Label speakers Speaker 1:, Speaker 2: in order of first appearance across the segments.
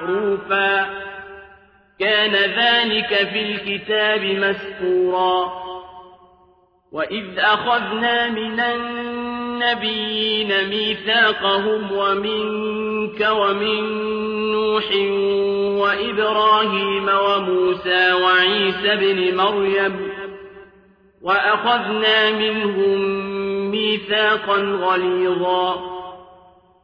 Speaker 1: معروفا. كان ذلك في الكتاب مسكورا وإذ أخذنا من النبيين ميثاقهم ومنك ومن نوح وإبراهيم وموسى وعيسى بن مريم. وأخذنا منهم ميثاقا غليظا.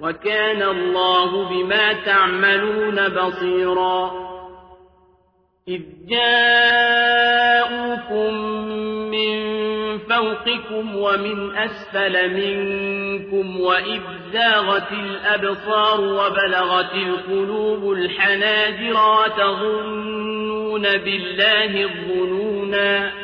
Speaker 1: وكان الله بما تعملون بصيرا. إذ جاءوكم من فوقكم ومن أسفل منكم وإذ زاغت الأبصار وبلغت القلوب الحناجر وتظنون بالله الظنونا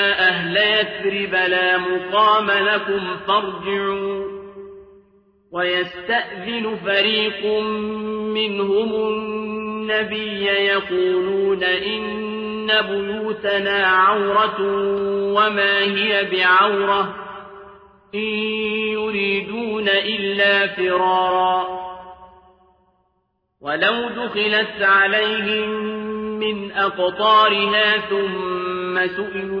Speaker 1: أهل يثرب لا مقام لكم فارجعوا ويستأذن فريق منهم النبي يقولون إن بيوتنا عورة وما هي بعورة إن يريدون إلا فرارا ولو دخلت عليهم من أقطارها ثم سئلوا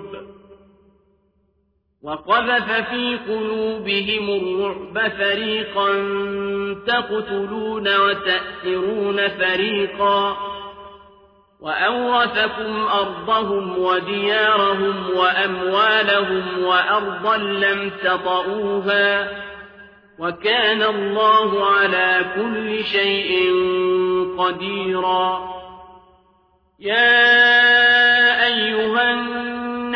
Speaker 1: وقذف في قلوبهم الرعب فريقا تقتلون وتأسرون فريقا. وأورثكم أرضهم وديارهم وأموالهم وأرضا لم تطئوها. وكان الله على كل شيء قديرا. يا أيها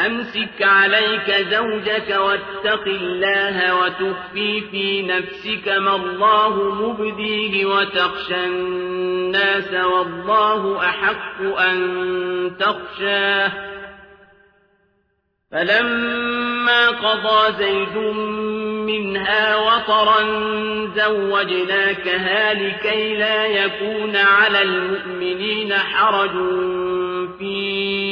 Speaker 1: أمسك عليك زوجك واتق الله وتخفي في نفسك ما الله مبديه وتخشى الناس والله أحق أن تخشاه. فلما قضى زيد منها وطرا زوجناكها لكي لا يكون على المؤمنين حرج في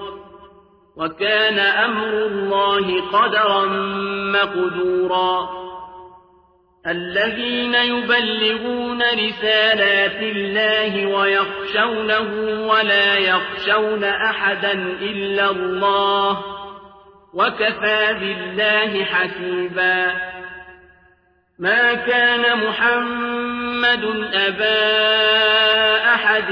Speaker 1: وكان أمر الله قدرا مقدورا. الذين يبلغون رسالات الله ويخشونه ولا يخشون أحدا إلا الله وكفى بالله حسيبا. ما كان محمد أبا أحد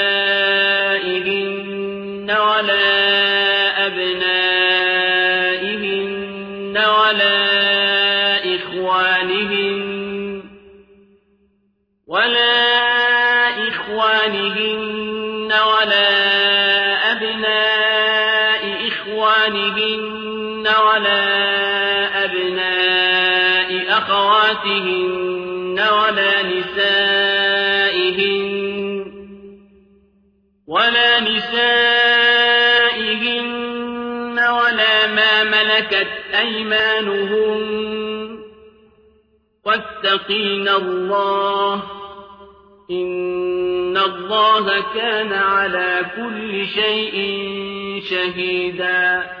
Speaker 1: إخوانهن ولا أبناء أخواتهن ولا نسائهن ولا نسائهن ولا ما ملكت أيمانهن واتقين الله إن الله كان على كل شيء شهيدا